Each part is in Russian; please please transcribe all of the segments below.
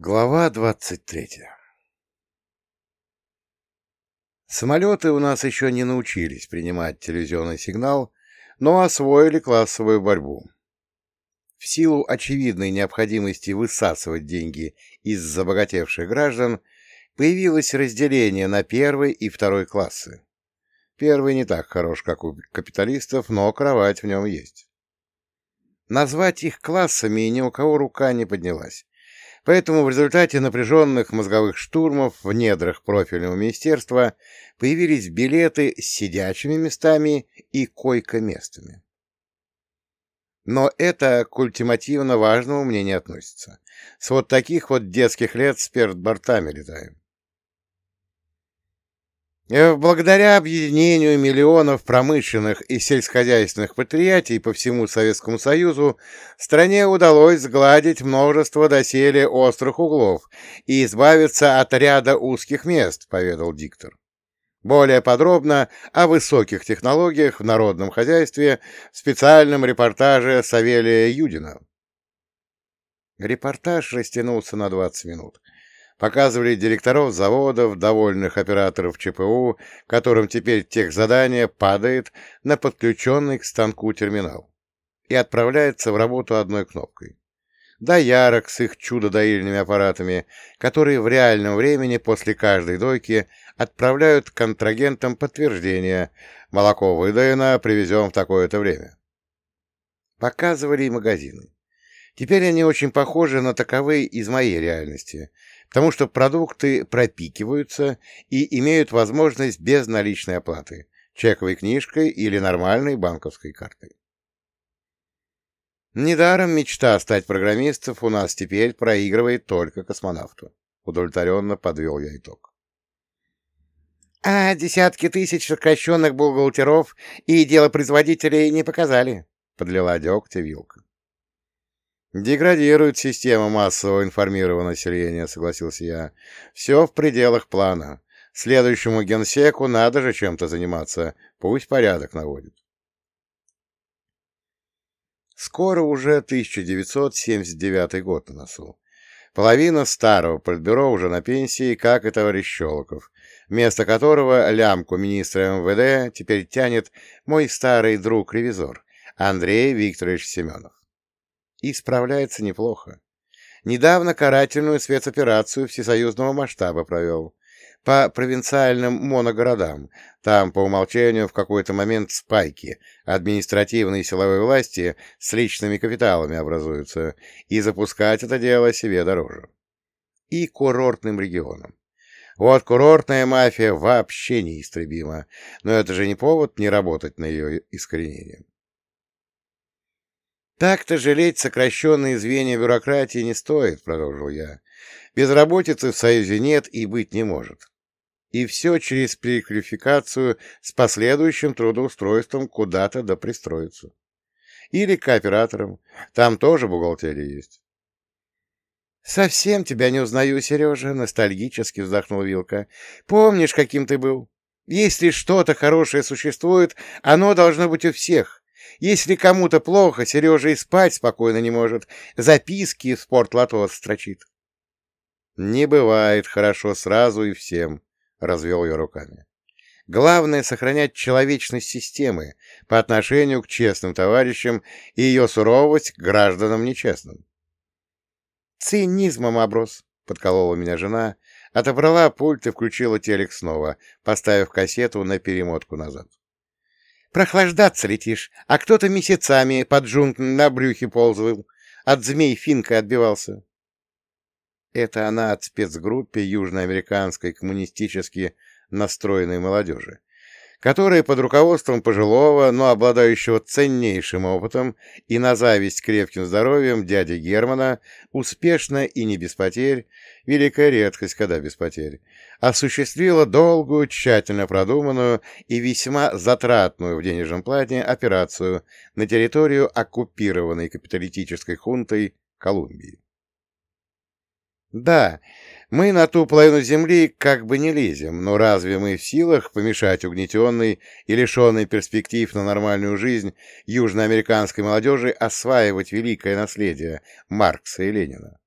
Глава двадцать третья Самолеты у нас еще не научились принимать телевизионный сигнал, но освоили классовую борьбу. В силу очевидной необходимости высасывать деньги из забогатевших граждан, появилось разделение на первый и второй классы. Первый не так хорош, как у капиталистов, но кровать в нем есть. Назвать их классами ни у кого рука не поднялась. Поэтому в результате напряженных мозговых штурмов в недрах профильного министерства появились билеты с сидячими местами и койко-местами. Но это к ультимативно важному мне не относится. С вот таких вот детских лет с бортами летаем. Э, благодаря объединению миллионов промышленных и сельскохозяйственных предприятий по всему Советскому Союзу стране удалось сгладить множество доселе острых углов и избавиться от ряда узких мест, поведал диктор. Более подробно о высоких технологиях в народном хозяйстве в специальном репортаже Савелия Юдина. Репортаж растянулся на 20 минут показывали директоров заводов, довольных операторов ЧПУ, которым теперь техзадание падает на подключенный к станку терминал и отправляется в работу одной кнопкой. Доярок с их чудо-доильными аппаратами, которые в реальном времени после каждой дойки отправляют контрагентам подтверждение «молоко выдаено, привезем в такое-то время». Показывали и магазины. Теперь они очень похожи на таковые из моей реальности, потому что продукты пропикиваются и имеют возможность без наличной оплаты, чековой книжкой или нормальной банковской картой. Недаром мечта стать программистом у нас теперь проигрывает только космонавту. Удовлетворенно подвел я итог. А десятки тысяч сокращенных бухгалтеров и делопроизводителей не показали, подлила дегтя вилка. «Деградирует система массового информирования населения», — согласился я. «Все в пределах плана. Следующему генсеку надо же чем-то заниматься. Пусть порядок наводит». Скоро уже 1979 год на носу. Половина старого политбюро уже на пенсии, как и товарищ Щелоков, вместо которого лямку министра МВД теперь тянет мой старый друг-ревизор Андрей Викторович Семенов и справляется неплохо. Недавно карательную спецоперацию всесоюзного масштаба провел. По провинциальным моногородам. Там, по умолчанию, в какой-то момент спайки административной и силовой власти с личными капиталами образуются, и запускать это дело себе дороже. И курортным регионам. Вот курортная мафия вообще неистребима, но это же не повод не работать на ее искоренение. «Так-то жалеть сокращенные звенья бюрократии не стоит», — продолжил я. «Безработицы в Союзе нет и быть не может. И все через переквалификацию с последующим трудоустройством куда-то да пристроиться. Или к операторам. Там тоже бухгалтерия есть». «Совсем тебя не узнаю, Сережа», — ностальгически вздохнул Вилка. «Помнишь, каким ты был? Если что-то хорошее существует, оно должно быть у всех. Если кому-то плохо, Сережа и спать спокойно не может. Записки в спортлото строчит. — Не бывает хорошо сразу и всем, — развел я руками. Главное — сохранять человечность системы по отношению к честным товарищам и ее суровость к гражданам нечестным. — Цинизмом оброс, — подколола меня жена, отобрала пульт и включила телек снова, поставив кассету на перемотку назад. Прохлаждаться летишь, а кто-то месяцами под джунг на брюхе ползал, от змей финкой отбивался. Это она от спецгруппе южноамериканской коммунистически настроенной молодежи которые под руководством пожилого, но обладающего ценнейшим опытом и на зависть крепким здоровьем дяди Германа успешно и не без потерь, великая редкость, когда без потерь, осуществила долгую, тщательно продуманную и весьма затратную в денежном плане операцию на территорию оккупированной капиталистической хунтой Колумбии. Да, мы на ту половину земли как бы не лезем, но разве мы в силах помешать угнетенной и лишенной перспектив на нормальную жизнь южноамериканской молодежи осваивать великое наследие Маркса и Ленина?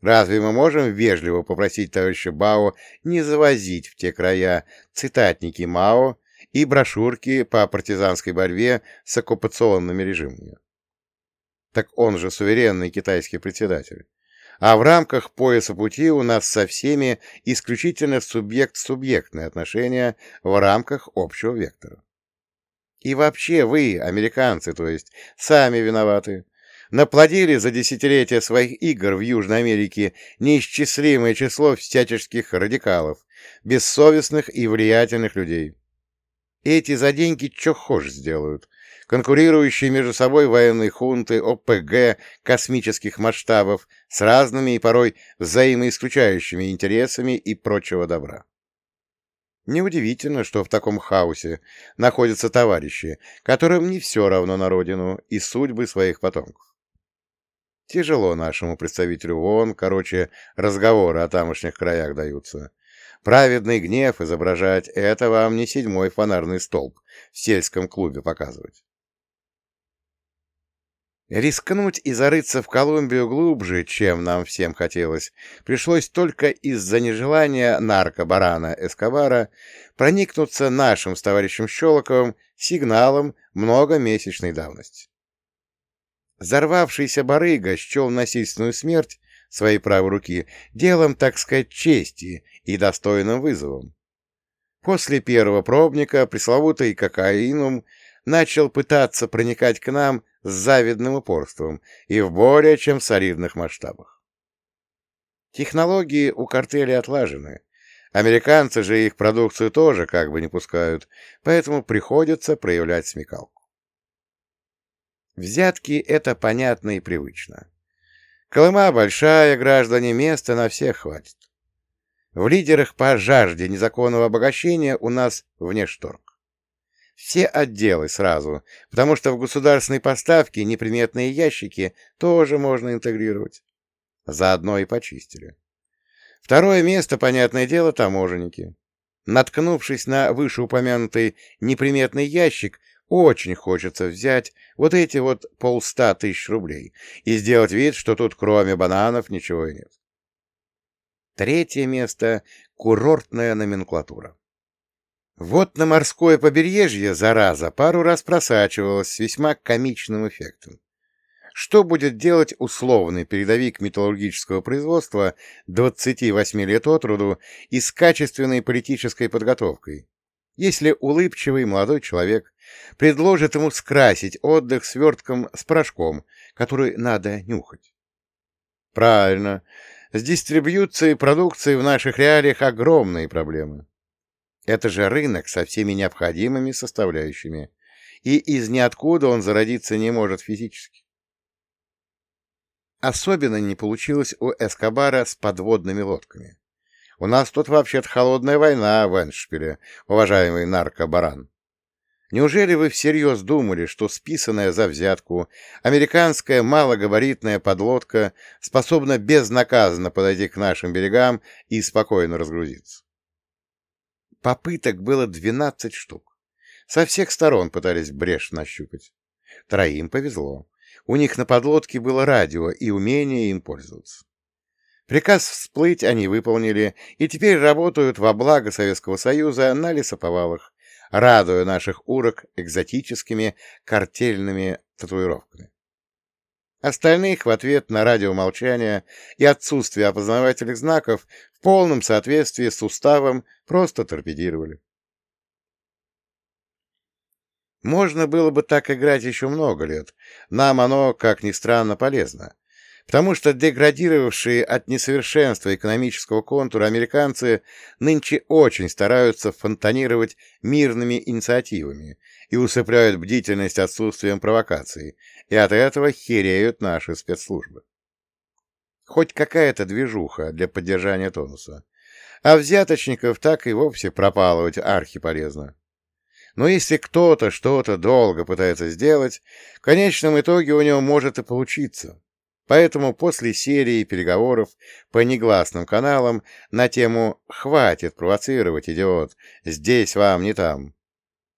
Разве мы можем вежливо попросить товарища Бао не завозить в те края цитатники Мао и брошюрки по партизанской борьбе с оккупационными режимами? Так он же суверенный китайский председатель. А в рамках пояса пути у нас со всеми исключительно субъект-субъектные отношения в рамках общего вектора. И вообще вы, американцы, то есть, сами виноваты. Наплодили за десятилетия своих игр в Южной Америке неисчислимое число всяческих радикалов, бессовестных и влиятельных людей. Эти за деньги что хошь сделают, конкурирующие между собой военные хунты ОПГ космических масштабов с разными и порой взаимоисключающими интересами и прочего добра. Неудивительно, что в таком хаосе находятся товарищи, которым не все равно на родину и судьбы своих потомков. Тяжело нашему представителю ООН, короче, разговоры о тамошних краях даются. Праведный гнев изображать — это вам не седьмой фонарный столб в сельском клубе показывать. Рискнуть и зарыться в Колумбию глубже, чем нам всем хотелось, пришлось только из-за нежелания наркобарана Эскобара проникнуться нашим с товарищем Щелоковым сигналом многомесячной давности. Взорвавшийся барыга счел насильственную смерть своей правой руки делом, так сказать, чести и достойным вызовом. После первого пробника пресловутый кокаинум начал пытаться проникать к нам с завидным упорством и в более чем солидных масштабах. Технологии у картелей отлажены. Американцы же их продукцию тоже как бы не пускают, поэтому приходится проявлять смекалку. Взятки — это понятно и привычно. Колыма большая, граждане, места на всех хватит. В лидерах по жажде незаконного обогащения у нас вне шторм. Все отделы сразу, потому что в государственной поставке неприметные ящики тоже можно интегрировать. Заодно и почистили. Второе место, понятное дело, таможенники. Наткнувшись на вышеупомянутый неприметный ящик, очень хочется взять вот эти вот полста тысяч рублей и сделать вид, что тут кроме бананов ничего и нет. Третье место — курортная номенклатура. Вот на морское побережье, зараза, пару раз просачивалась с весьма комичным эффектом. Что будет делать условный передовик металлургического производства 28 лет от роду и с качественной политической подготовкой, если улыбчивый молодой человек предложит ему скрасить отдых свертком с порошком, который надо нюхать? Правильно, с дистрибьюцией продукции в наших реалиях огромные проблемы. Это же рынок со всеми необходимыми составляющими, и из ниоткуда он зародиться не может физически. Особенно не получилось у Эскобара с подводными лодками. У нас тут вообще-то холодная война в Эншпиле, уважаемый наркобаран. Неужели вы всерьез думали, что списанная за взятку американская малогабаритная подлодка способна безнаказанно подойти к нашим берегам и спокойно разгрузиться? Попыток было двенадцать штук. Со всех сторон пытались брешь нащупать. Троим повезло. У них на подлодке было радио и умение им пользоваться. Приказ всплыть они выполнили и теперь работают во благо Советского Союза на лесоповалах, радуя наших урок экзотическими картельными татуировками. Остальных в ответ на радиомолчание и отсутствие опознавательных знаков в полном соответствии с уставом просто торпедировали. Можно было бы так играть еще много лет. Нам оно, как ни странно, полезно потому что деградировавшие от несовершенства экономического контура американцы нынче очень стараются фонтанировать мирными инициативами и усыпляют бдительность отсутствием провокаций, и от этого хереют наши спецслужбы. Хоть какая-то движуха для поддержания тонуса. А взяточников так и вовсе пропалывать архиполезно. Но если кто-то что-то долго пытается сделать, в конечном итоге у него может и получиться. Поэтому после серии переговоров по негласным каналам на тему «Хватит провоцировать, идиот, здесь вам не там»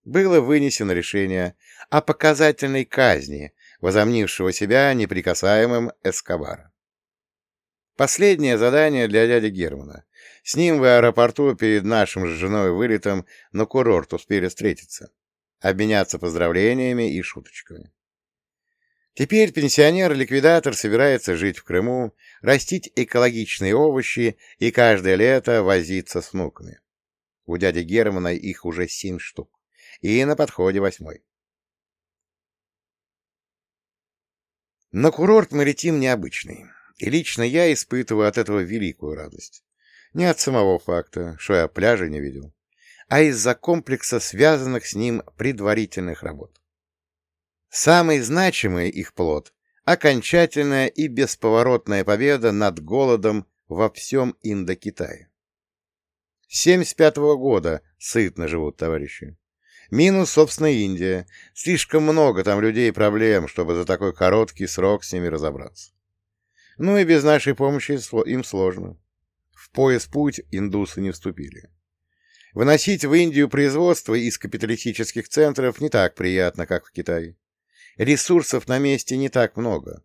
было вынесено решение о показательной казни возомнившего себя неприкасаемым Эскобара. Последнее задание для дяди Германа. С ним в аэропорту перед нашим с женой вылетом на курорт успели встретиться, обменяться поздравлениями и шуточками. Теперь пенсионер-ликвидатор собирается жить в Крыму, растить экологичные овощи и каждое лето возиться с внуками. У дяди Германа их уже семь штук, и на подходе восьмой. На курорт мы летим необычный. И лично я испытываю от этого великую радость. Не от самого факта, что я пляжа не видел, а из-за комплекса связанных с ним предварительных работ. Самый значимый их плод — окончательная и бесповоротная победа над голодом во всем Индокитае. С 75 -го года сытно живут товарищи. Минус, собственно, Индия. Слишком много там людей и проблем, чтобы за такой короткий срок с ними разобраться. Ну и без нашей помощи им сложно. В пояс путь индусы не вступили. Выносить в Индию производство из капиталистических центров не так приятно, как в Китае. Ресурсов на месте не так много.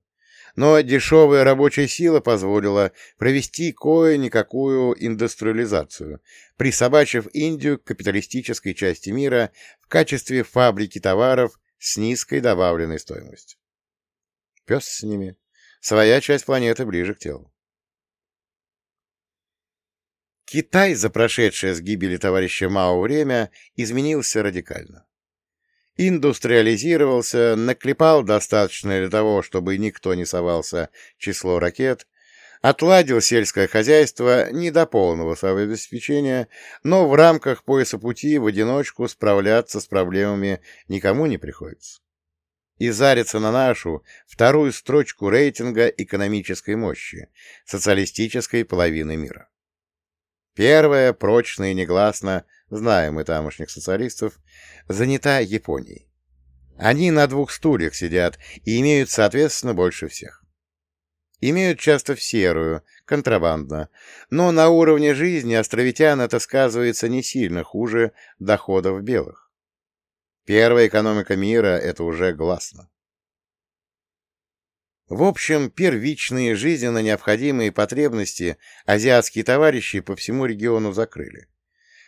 Но дешевая рабочая сила позволила провести кое-никакую индустриализацию, присобачив Индию к капиталистической части мира в качестве фабрики товаров с низкой добавленной стоимостью. Пес с ними. Своя часть планеты ближе к телу. Китай за прошедшее с гибели товарища Мао время изменился радикально. Индустриализировался, наклепал достаточно для того, чтобы никто не совался число ракет, отладил сельское хозяйство не до полного самообеспечения, но в рамках пояса пути в одиночку справляться с проблемами никому не приходится и зарится на нашу вторую строчку рейтинга экономической мощи социалистической половины мира. Первая, прочно и негласно, знаем мы тамошних социалистов, занята Японией. Они на двух стульях сидят и имеют, соответственно, больше всех. Имеют часто в серую, контрабандно, но на уровне жизни островитян это сказывается не сильно хуже доходов белых. Первая экономика мира — это уже гласно. В общем, первичные жизненно необходимые потребности азиатские товарищи по всему региону закрыли.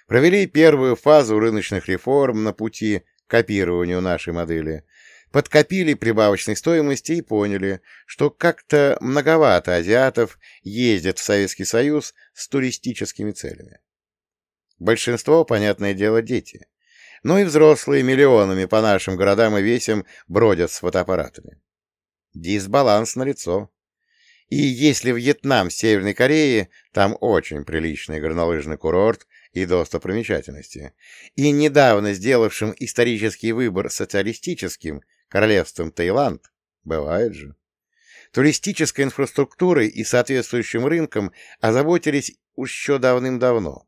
Провели первую фазу рыночных реформ на пути к копированию нашей модели, подкопили прибавочной стоимости и поняли, что как-то многовато азиатов ездят в Советский Союз с туристическими целями. Большинство, понятное дело, дети но и взрослые миллионами по нашим городам и весям бродят с фотоаппаратами. Дисбаланс налицо. И если Вьетнам с Северной Кореи, там очень приличный горнолыжный курорт и достопримечательности, и недавно сделавшим исторический выбор социалистическим королевством Таиланд, бывает же, туристической инфраструктурой и соответствующим рынком озаботились еще давным-давно.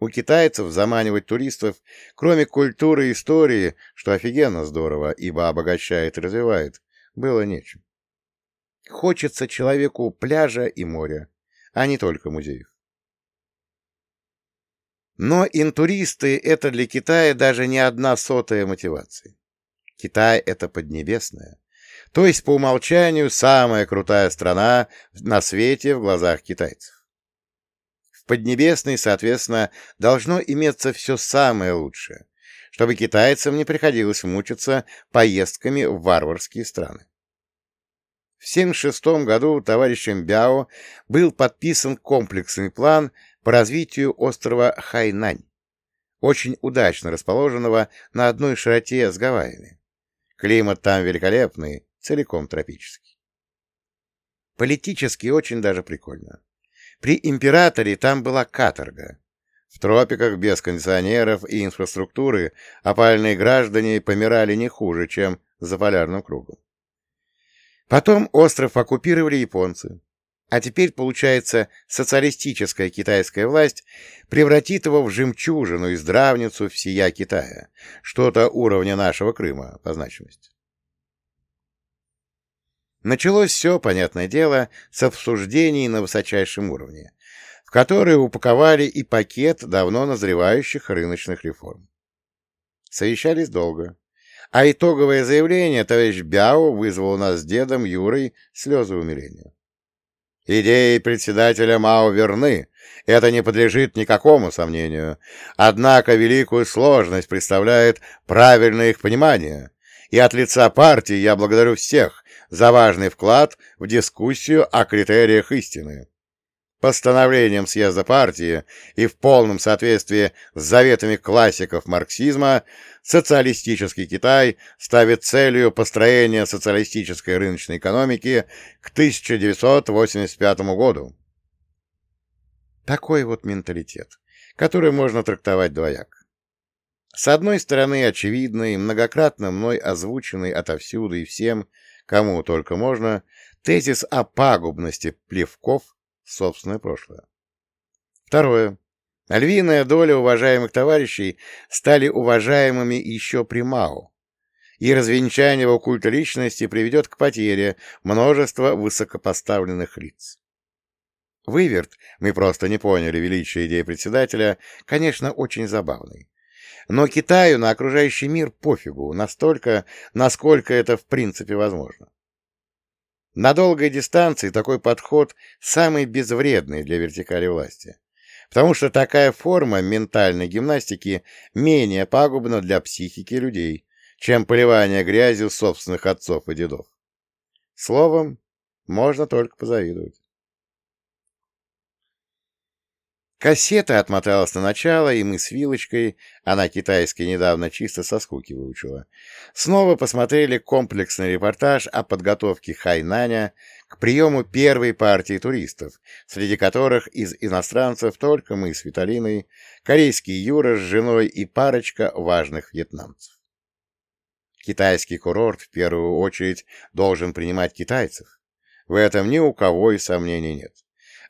У китайцев заманивать туристов, кроме культуры и истории, что офигенно здорово, ибо обогащает и развивает, было нечем. Хочется человеку пляжа и моря, а не только музеев. Но интуристы — это для Китая даже не одна сотая мотивации. Китай — это Поднебесная, то есть по умолчанию самая крутая страна на свете в глазах китайцев. Поднебесной, соответственно, должно иметься все самое лучшее, чтобы китайцам не приходилось мучиться поездками в варварские страны. В 1976 году товарищем Бяо был подписан комплексный план по развитию острова Хайнань, очень удачно расположенного на одной широте с Гавайями. Климат там великолепный, целиком тропический. Политически очень даже прикольно. При императоре там была каторга. В тропиках без кондиционеров и инфраструктуры опальные граждане помирали не хуже, чем за полярным кругом. Потом остров оккупировали японцы. А теперь, получается, социалистическая китайская власть превратит его в жемчужину и здравницу всея Китая, что-то уровня нашего Крыма по значимости. Началось все, понятное дело, с обсуждений на высочайшем уровне, в которые упаковали и пакет давно назревающих рыночных реформ. Совещались долго, а итоговое заявление товарищ Бяо вызвало у нас с дедом Юрой слезы умиления. Идеи председателя Мао верны, это не подлежит никакому сомнению. Однако великую сложность представляет правильное их понимание. И от лица партии я благодарю всех за важный вклад в дискуссию о критериях истины. Постановлением съезда партии и в полном соответствии с заветами классиков марксизма социалистический Китай ставит целью построения социалистической рыночной экономики к 1985 году. Такой вот менталитет, который можно трактовать двояко. С одной стороны, очевидный, многократно мной озвученный отовсюду и всем, кому только можно, тезис о пагубности плевков собственное прошлое. Второе. Львиная доля уважаемых товарищей стали уважаемыми еще при Мао, и развенчание его культа личности приведет к потере множества высокопоставленных лиц. Выверт, мы просто не поняли величие идеи председателя, конечно, очень забавный. Но Китаю на окружающий мир пофигу, настолько, насколько это в принципе возможно. На долгой дистанции такой подход самый безвредный для вертикали власти, потому что такая форма ментальной гимнастики менее пагубна для психики людей, чем поливание грязью собственных отцов и дедов. Словом, можно только позавидовать. Кассета отмоталась на начало, и мы с Вилочкой, она китайский недавно чисто со скуки выучила, снова посмотрели комплексный репортаж о подготовке Хайнаня к приему первой партии туристов, среди которых из иностранцев только мы с Виталиной, корейский Юра с женой и парочка важных вьетнамцев. Китайский курорт в первую очередь должен принимать китайцев. В этом ни у кого и сомнений нет.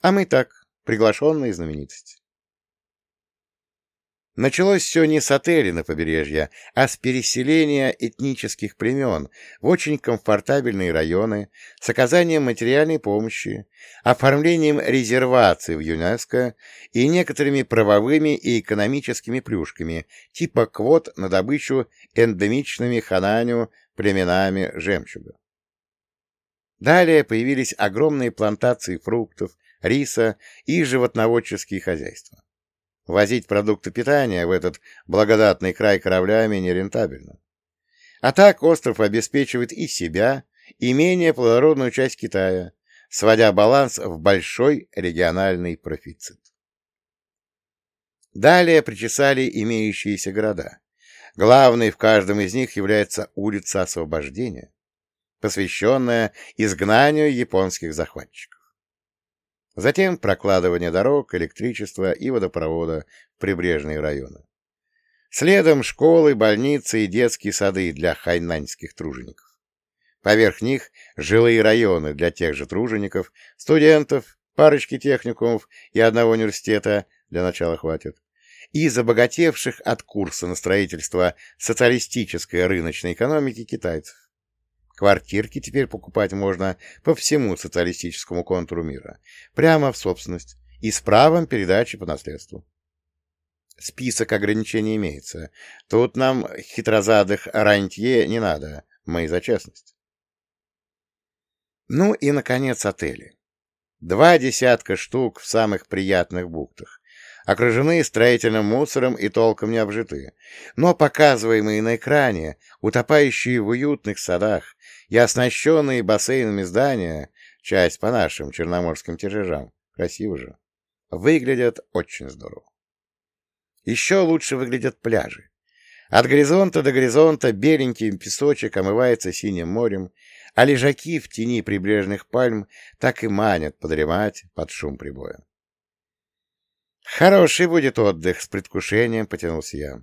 А мы так, приглашенные знаменитости. Началось все не с отеля на побережье, а с переселения этнических племен в очень комфортабельные районы, с оказанием материальной помощи, оформлением резерваций в ЮНЕСКО и некоторыми правовыми и экономическими плюшками, типа квот на добычу эндемичными хананю племенами жемчуга. Далее появились огромные плантации фруктов, риса и животноводческие хозяйства. Возить продукты питания в этот благодатный край кораблями нерентабельно. А так остров обеспечивает и себя, и менее плодородную часть Китая, сводя баланс в большой региональный профицит. Далее причесали имеющиеся города. Главной в каждом из них является улица Освобождения, посвященная изгнанию японских захватчиков. Затем прокладывание дорог, электричества и водопровода в прибрежные районы. Следом школы, больницы и детские сады для хайнаньских тружеников. Поверх них жилые районы для тех же тружеников, студентов, парочки техникумов и одного университета, для начала хватит, и забогатевших от курса на строительство социалистической рыночной экономики китайцев. Квартирки теперь покупать можно по всему социалистическому контуру мира, прямо в собственность и с правом передачи по наследству. Список ограничений имеется. Тут нам хитрозадых рантье не надо, мы за честность. Ну и, наконец, отели. Два десятка штук в самых приятных бухтах окружены строительным мусором и толком не обжиты, но показываемые на экране, утопающие в уютных садах и оснащенные бассейнами здания, часть по нашим черноморским тяжежам, красиво же, выглядят очень здорово. Еще лучше выглядят пляжи. От горизонта до горизонта беленький песочек омывается синим морем, а лежаки в тени прибрежных пальм так и манят подремать под шум прибоя. Хороший будет отдых, с предвкушением потянулся я.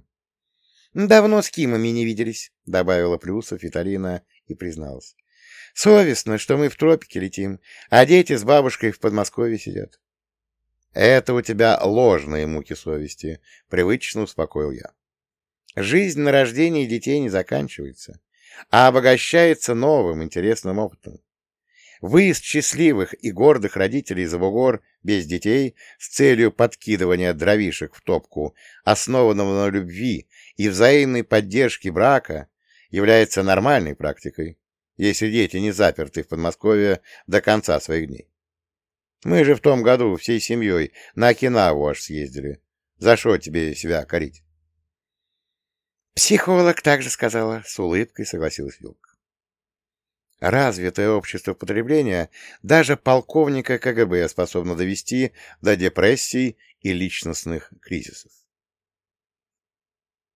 Давно с Кимами не виделись, добавила плюсов Виталина и призналась. Совестно, что мы в тропике летим, а дети с бабушкой в Подмосковье сидят. Это у тебя ложные муки совести, привычно успокоил я. Жизнь на рождении детей не заканчивается, а обогащается новым интересным опытом. Выезд счастливых и гордых родителей за бугор без детей с целью подкидывания дровишек в топку, основанного на любви и взаимной поддержке брака, является нормальной практикой, если дети не заперты в Подмосковье до конца своих дней. Мы же в том году всей семьей на Окинаву аж съездили. За что тебе себя корить? Психолог также сказала, с улыбкой согласилась Вилка. Развитое общество потребления даже полковника КГБ способно довести до депрессий и личностных кризисов.